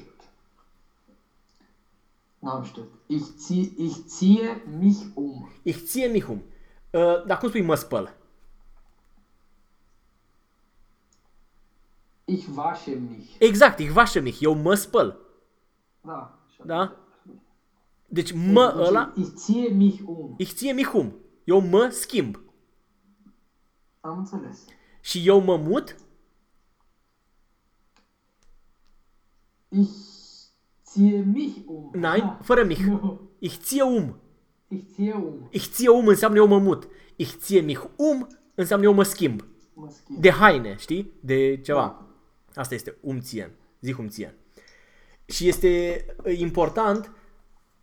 N-am știut. Ich ziehe, ich ziehe mich um. Ich ziehe mich um. Uh, dar cum spui mă spăl? Ich wasche mich. Exact, ich wasche mich. Eu mă spăl. Da. Și Da? atunci- Deci mă Deci, ăla, Ich ziehe mich um. ich ziehe mich um. Eu mă schimb. Am înțeles. Și eu mă mut, Ich ziehe mich um. nein, Da. fără mich. Nu. Ich ziehe um. Ich ziehe um. Ich ziehe um înseamnă eu mă mut. Ich ziehe mich um înseamnă eu mă schimb. Mă schimb. De haine, știi? De ceva. Asta este umțien. Zic umțien. Și este uh, important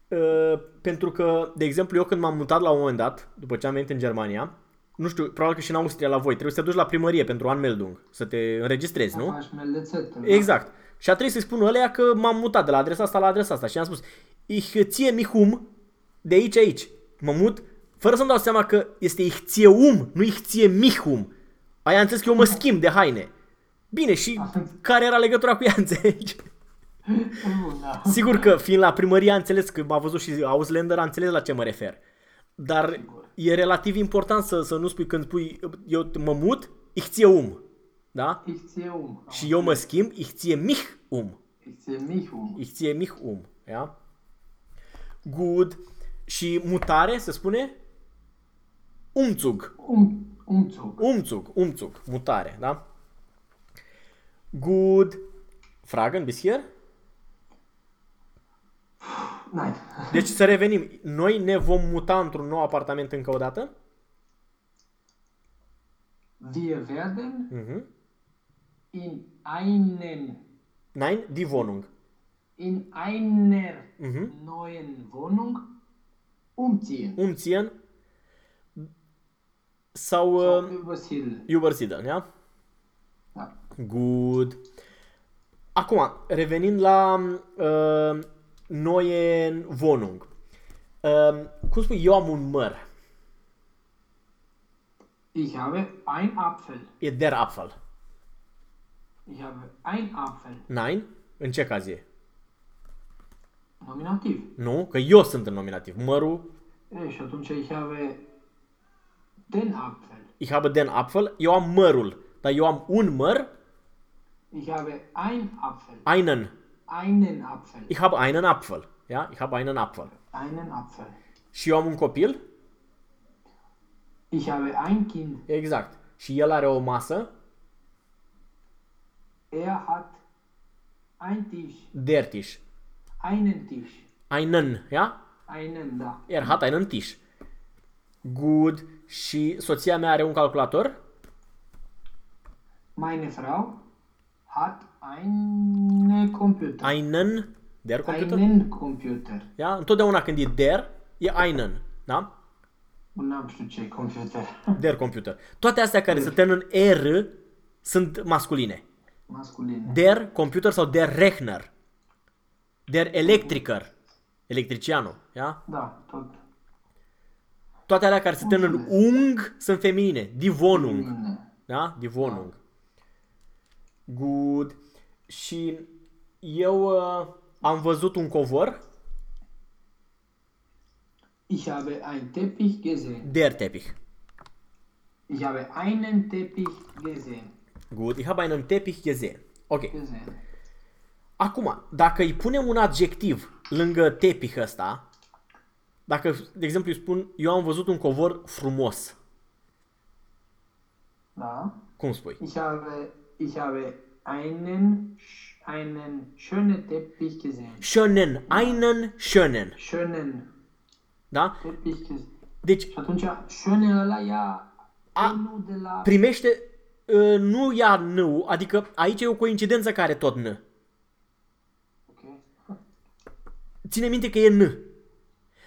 uh, pentru că, de exemplu, eu când m-am mutat la un moment dat, după ce am venit în Germania, nu știu, probabil că și în Austria la voi, trebuie să te duci la primărie pentru anmeldung, să te înregistrezi, nu? Faci meldețetă. Exact. Și a trebuit să-i spun ăleia că m-am mutat de la adresa asta la adresa asta și am spus Ich ție mihum de aici aici. Mă mut fără să-mi dau seama că este ich ție um, nu ich ție mihum. Aia am înțeles că eu mă schimb de haine. Bine, și care era legătura cu ea, înțelegi? Bun, da. Sigur că fiind la primărie a înțeles că m-a văzut și Auslander a înțeles la ce mă refer. Dar Sigur. e relativ important să, să nu spui când spui eu mă mut, ich ție um. Da? Ich ziehe um. Și eu mă schimb, ich ție mich um. Ich ziehe mich um. Ich ziehe mich um. Ja? Good. Și mutare, se spune? Umzug. Um, umzug. Umzug. Umzug. Mutare, da? Good. Fragen bis hier? Nein. Deci să revenim. Noi ne vom muta într-un nou apartament încă o dată? Wir werden Mhm. in einen Nein, die Wohnung. in einer Mhm. neuen Wohnung umziehen. Umziehen sau Sau uh, übersiedeln. übersiedeln, ja? Da. Good. Acum, revenind la uh, neue Wohnung. Uh, cum spui, eu am un măr. Ich habe ein Apfel. E der Apfel. Ich habe ein Apfel. Nein? În ce caz e? Nominativ. Nu? Că eu sunt în nominativ. Mărul, E, și atunci ich habe den Apfel. ich habe den Apfel, eu am mărul. Dar eu am un măr, Ich habe ein Apfel. einen. Einen Apfel. Ich habe einen Apfel. Ja? Ich habe einen Apfel. Einen Apfel. Și eu am un copil? Ich habe ein Kind. Exact. Și el are o masă? Er hat ein Tisch. Der Tisch. Einen Tisch. Einen, ja? Einen, da. Er hat einen Tisch. Good. Și soția mea are un calculator? Meine Frau hat einen Computer. Einen. Der computer? Einen Computer. Ja? Întotdeauna când e der, e einen. Da? N-am știu ce e computer. Der computer. Toate astea care se termină în R sunt masculine. Masculin. Der computer sau der Rechner. Der Electriker. Electricianul. Ja? Da, tot. Toate alea care se termină în ung sunt feminine. Die Wohnung. Bine. Da? Die Wohnung. Good. Și eu uh, am văzut un covor. Ich habe einen Teppich gesehen. Der Teppich. Ich habe einen Teppich gesehen. Good. Ich habe einen Teppich gesehen. Ok. Gesehen. Acum, dacă îi punem un adjectiv lângă tepih ăsta, dacă, de exemplu, îi spun, eu am văzut un covor frumos, Da. cum spui? Ich habe, ich habe einen, sch- einen schönen Teppich gesehen. Schönen, einen schönen. Schönen Da? Teppich gesehen. Deci, Și atunci, schöne ăla ia A- nu de la... primește, uh, nu ia n adică aici e o coincidență care tot n. Ok. Ține minte că e n.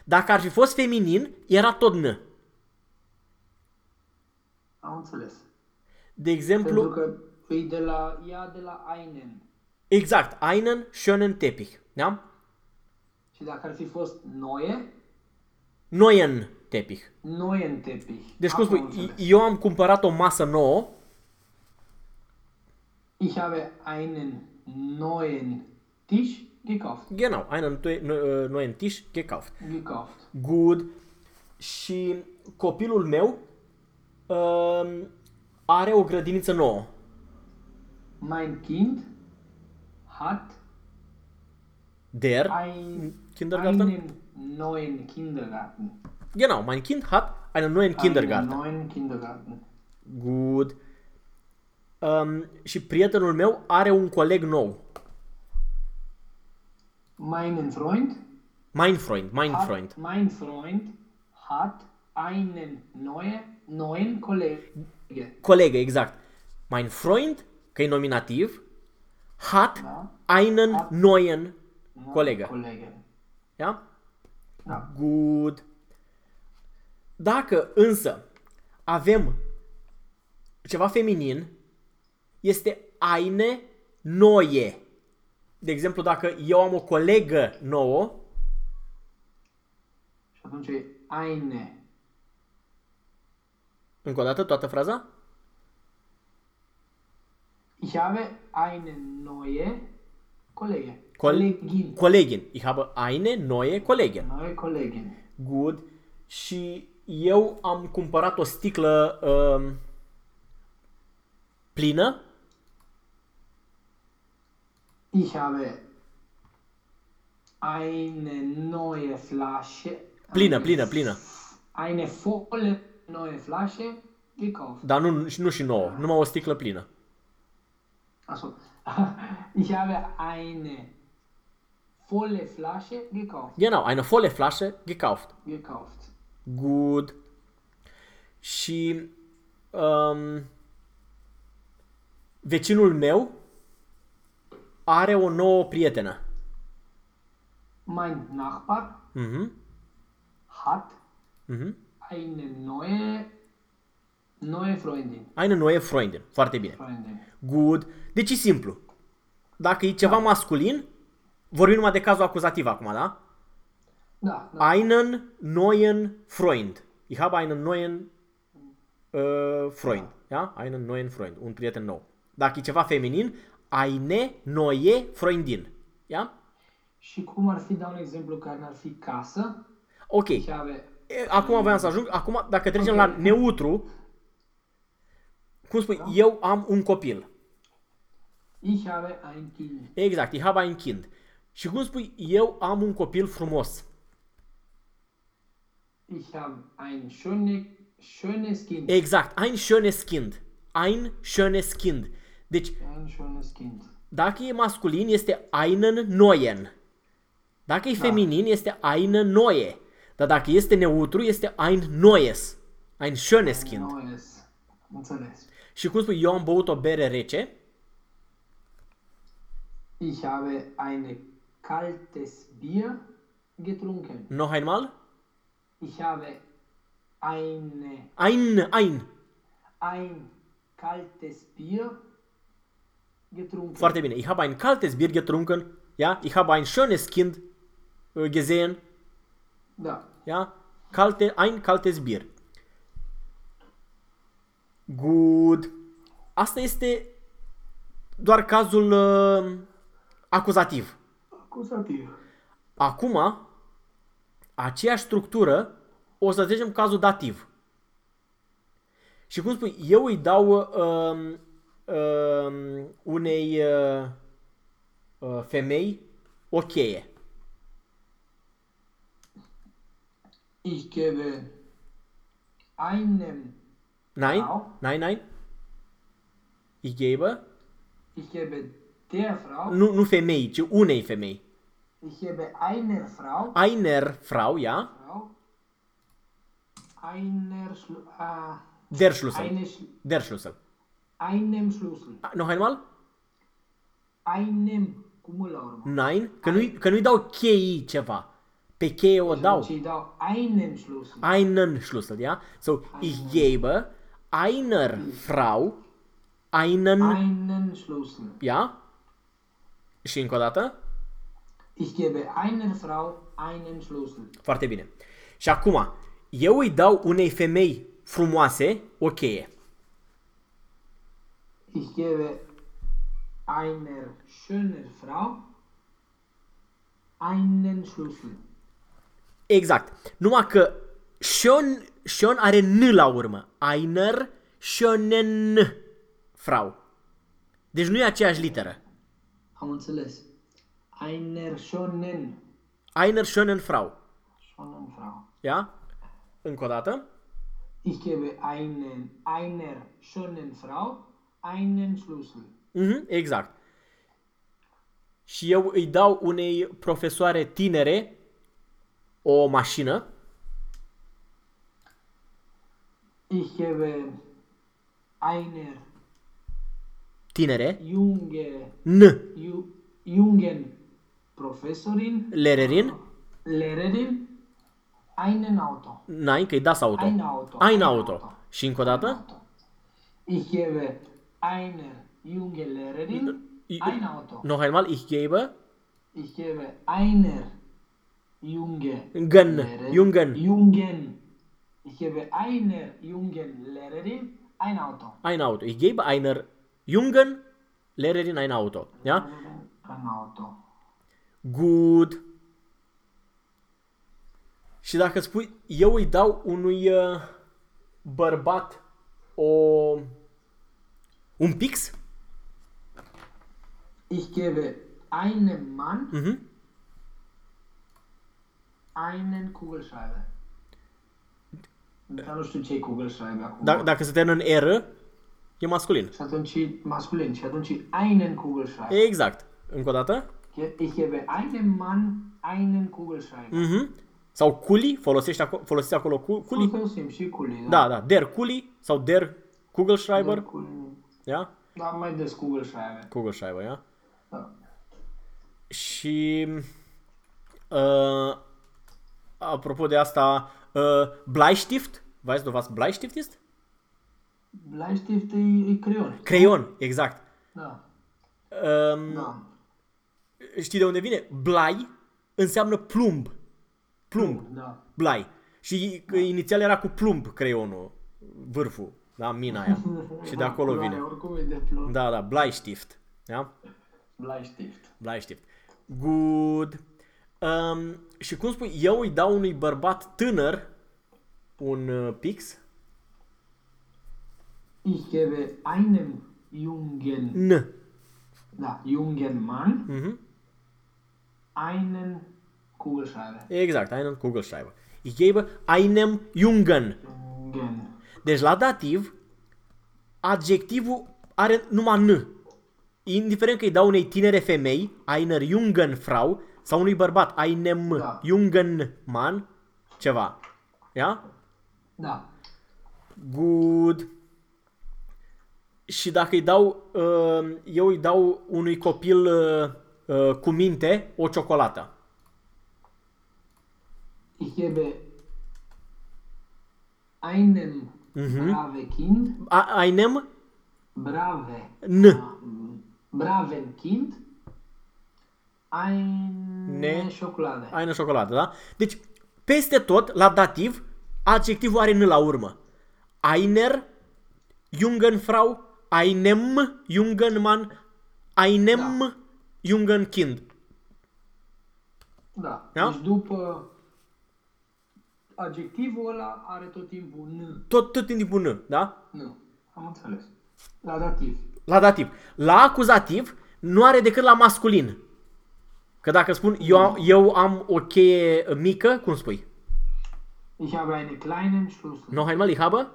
Dacă ar fi fost feminin, era tot n. Am înțeles. De exemplu, Pentru că e de la, ia de la einen. exact, einen schönen Teppich. Da? Și dacă ar fi fost neue, Neuen Teppich. neuen Teppich. Deci cum Acum spui, am înțeles. eu am cumpărat o masă nouă, Ich habe einen neuen Tisch gekauft. Genau, einen tue- ne- uh, neuen Tisch gekauft. Gekauft. Good. Și copilul meu um, are o grădiniță nouă. Mein Kind hat Der ein, Kindergarten? einen neuen Kindergarten. Genau, mein Kind hat einen neuen Kindergarten. Einen neuen Kindergarten. Good. Um, și prietenul meu are un coleg nou. Meinen Freund Mein Freund, mein hat, Freund. mein Freund hat einen neue, neuen Kollege. Colegă, exact. Mein Freund, că e nominativ, hat Da? einen neuen Neuen Kollege. Kollege. Ja? Da. Good. Dacă însă avem ceva feminin, este eine neue. De exemplu, dacă eu am o colegă nouă, Și atunci e eine. încă o dată toată fraza, Ich habe eine neue Kollege. Kol- Kollegin. Kollegin. Ich habe eine neue Kollegin. Neue Kollegin. Good. Și eu am cumpărat o sticlă um, plină. Ich habe eine neue Flasche. Plină, eine- plină, plină. Eine volle neue Flasche gekauft. Dar nu, nu și nouă, numai o sticlă plină. Also, ich habe eine volle Flasche gekauft. Genau, eine volle Flasche gekauft. Gekauft. Good. Și um, vecinul meu are o nouă prietenă. Mein Nachbar Mhm. hat Mhm. eine neue, neue Freundin. Eine neue Freundin. Foarte bine. Freundin. Good. Deci e simplu. Dacă e ceva masculin, vorbim numai de cazul acuzativ acum, da? Da, da. Einen neuen Freund. Ich habe einen neuen uh, Freund. Ja? Einen neuen Freund. Un prieten nou. Dacă e ceva feminin, eine neue Freundin. Ja? Și cum ar fi, dau un exemplu care ar fi casă, Ok. și ave E, Acum voiam să ajung. Acum, dacă trecem Ok. la neutru, cum spui, eu am un copil. ich habe ein Kind. Exact, ich habe ein Kind. Și cum spui, eu am un copil frumos. Ich habe ein schöne, schönes Kind. Exact, ein schönes Kind. Ein schönes Kind. Deci, Ein schönes Kind. dacă e masculin, este einen neuen. Dacă e feminin, este eine neue. Dar dacă este neutru, este ein neues. Ein schönes Kind. Neues. Înțeles. Și cum spui, eu am băut o bere rece. Ich habe ein kaltes Bier getrunken. Noch einmal. Ich habe eine, Ein, ein. ein kaltes Bier getrunken. Foarte bine. Ich habe ein kaltes Bier getrunken. Ja, ich habe ein schönes Kind äh, gesehen. Da. Ja, kalte, ein kaltes Bier. Good. Asta este doar cazul uh, acuzativ. Acuzativ. Acum, aceeași structură o să trecem cazul dativ. Și cum spui, eu îi dau uh, uh, unei uh, uh, femei o cheie. Ich gebe einem Nein? Frau. Nein, nein. Ich gebe. Ich gebe der Frau, Nu, nu femei, ci unei femei. ich gebe einer Frau, Einer Frau, ja? Frau einer Schlu äh, Der Schlüssel. eine Sch Der Schlüssel. einem Schlüssel. Ah, Noch einmal? Einem, cu mă la urmă. Nein, că nu-i, că nu-i dau cheii ceva. Pe cheie o dau. Și îi dau einem Schlüssel. Einen Schlüssel, ja? So, ich gebe einer Frau einen, Einen Schlüssel. ja? Și încă o dată? Ich gebe einer Frau einen Schlüssel. Foarte bine. Și acum, eu îi dau unei femei frumoase o cheie. Ich gebe einer schönen Frau einen Schlüssel. Exact. Numai că schön, schön are N la urmă. Einer schönen Frau. Deci nu e aceeași literă. Am înțeles. Einer schönen, Einer schönen Frau. schönen Frau. Ja? Încă o dată. Ich gebe einen, einer schönen Frau einen Schlüssel. Mhm, exact. Și eu îi dau unei profesoare tinere o mașină. Ich gebe einer Tinere. junge, N. ju, jungen Professorin, Lehrerin. Lehrerin einen Auto. Nein, că e das Auto. Ein Auto. Ein Ein Auto. Auto. Și încă o dată. Ich gebe einer junge Lehrerin I- ein Auto. Noch einmal, ich gebe Ich gebe einer junge Gen. Lehrerin, Jungen. jungen. Ich gebe einer jungen Lehrerin ein Auto. ein Auto. Ich gebe einer jungen Lehrerin ein Auto. Ja? Ein Auto. Good. Și dacă spui, eu îi dau unui uh, bărbat o un pix, Ich gebe einem Mann mhm. einen Kugelschreiber. Dar nu știu ce e Kugelschreiber acum. da, dacă se termină în R, e masculin. Și atunci e masculin. Și atunci e einen Kugelschreiber. Exact. Încă o dată. Ich gebe einem Mann einen Kugelschreiber. Mhm. Sau culi, folosești acolo, folosiți acolo cu, culi. Folosim și culi, Da, da, der culi sau der Kugelschreiber. Culi. Ja? Da, mai des Kugelschreiber. Kugelschreiber, ja? Da. Și uh, apropo de asta, uh, Bleistift, weißt du was Bleistift ist? Bleistift e, e creion. Creion, exact. Da. Um, Da. Știi de unde vine? Blai înseamnă plumb. Plumb, Da. blai. Și că inițial era cu plumb creionul, vârful, da, mina aia. Și de acolo Culoarea vine. Oricum e de plumb. Da, da, Bleistift. Da? Bleistift. Bleistift. Good. Um, și cum spui, eu îi dau unui bărbat tânăr un uh, pix? Ich gebe einem jungen, N. da, jungen Mann Mhm. einen Kugelschreiber. Exact, einen Kugelschreiber. Ich gebe einem Jungen. Jungen. Deci la dativ, adjectivul are numai N. Indiferent că îi dau unei tinere femei, einer jungen Frau, sau unui bărbat, einem Da. jungen Mann, ceva. Ia? Da. Good. Și dacă îi dau, uh, eu îi dau unui copil uh, uh, cu minte o ciocolată. Ich gebe einem Mhm. brave Kind, A- Einem brave, N. braven Kind, eine Ne. Schokolade. Eine ciocolată, da? Deci, peste tot, la dativ, adjectivul are N la urmă. Einer, Jungenfrau, einem Jungenmann, einem Da. Jungenkind. Da. Da? Deci după adjectivul ăla are tot timpul N. Tot, tot în timpul N, da? Nu. Am înțeles. La dativ. La dativ. La acuzativ nu are decât la masculin. Că dacă spun eu, eu am o cheie mică, cum spui? Ich habe eine kleinen Schlüssel. Noch einmal, ich habe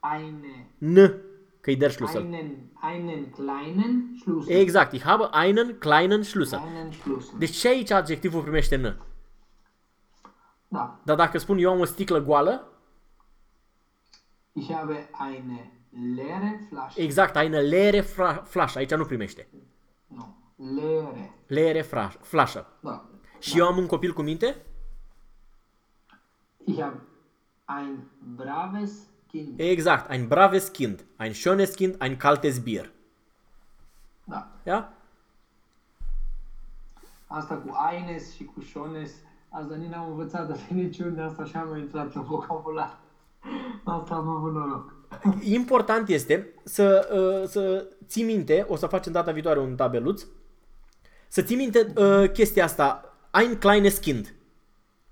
Eine, N, că e der Schlüssel. einen, einen kleinen Schlüssel. Exact, ich habe einen kleinen Schlüssel. Kleinen Schlüssel. Deci și aici adjectivul primește N. Da. Dar dacă spun eu am o sticlă goală, Ich habe eine leere Flasche. exact, eine leere fra- Flasche, aici nu primește. Nu. Leere. Leere fra- Flasche. Da. Și eu am un copil cu minte? Ich habe ein braves Kind. Exact, ein braves Kind, ein schönes Kind, ein kaltes Bier. Da. Ja? Asta cu Aines și cu Shones, asta nici n-am învățat de niciunde, asta și am intrat în vocabular. Asta am avut noroc. Important este să, uh, să ții minte, o să facem data viitoare un tabeluț, să ții minte uh, chestia asta, ein kleines Kind,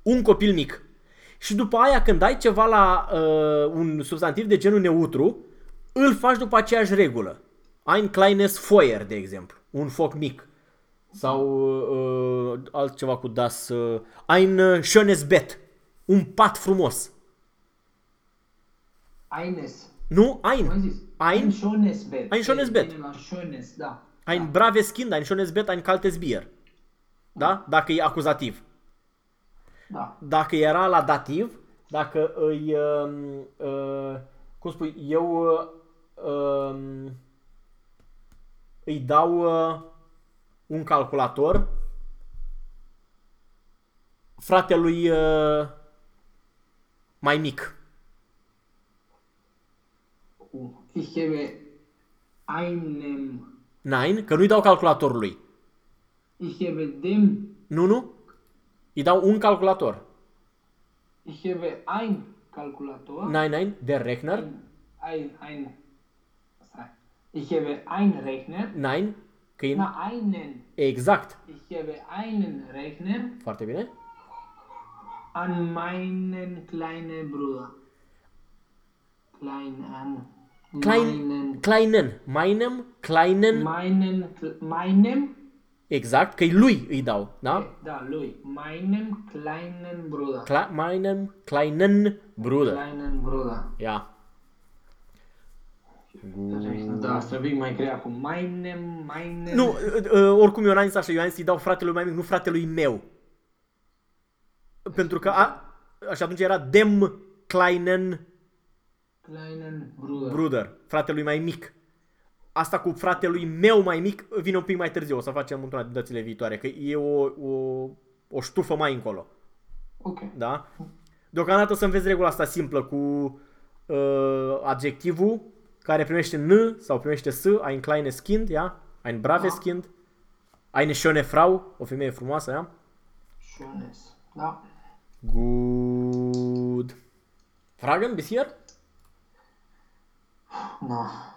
un copil mic. Și după aia când ai ceva la uh, un substantiv de genul neutru, îl faci după aceeași regulă. Ein kleines Feuer, de exemplu, un foc mic. Sau uh, altceva cu das, uh, ein uh, schönes Bett, un pat frumos. Aines. Nu, ein. Cum ai zis? Ein, Ein Shones Bett. Ein schönes Vine Bett. la Shones, da. Ein braves Kind, ein schönes Bett, ein kaltes Bier. Da? Dacă e acuzativ. Da. Dacă era la dativ, dacă îi, um, uh, cum spui, eu uh, um, îi dau uh, un calculator fratelui uh, mai mic. Ich gebe einem, Nein, că nu-i dau calculatorului. ich gebe dem, Nu, nu? Îi dau un calculator. ich gebe ein Kalkulator. Nein, nein, der Rechner. Ein, ein, stai. Ich gebe ein Rechner. Nein, că e... Na, einen. Exact. Ich gebe einen Rechner Foarte bine. an meinen kleinen Bruder. Klein an Klein, meinen, kleinen. Meinem, kleinen. meinen, cl- meinem, Exact, că lui îi dau, da? da, lui, meinem kleinen Bruder. Cla- meinem, kleinen Bruder. Kleinen Bruder. Ia. Da, trebuie mai crea cu meinem, meinem. Nu, uh, uh, oricum eu n-am zis așa, eu am zis să-i dau fratelui mai mic, nu fratelui meu. Pentru că, a, și atunci era dem kleinen Kleinen Bruder. Bruder, fratelui mai mic. asta cu fratelui meu mai mic vine un pic mai târziu, o să facem într-una din dățile viitoare, că e o, o, o ștufă mai încolo. Ok. Da? Deocamdată să înveți regula asta simplă cu uh, adjectivul care primește N sau primește S, ein kleines Kind, ja? Ein braves Da. Kind. Eine schöne Frau, o femeie frumoasă, ja? Schönes. Da. Good. Fragen bis hier? Na,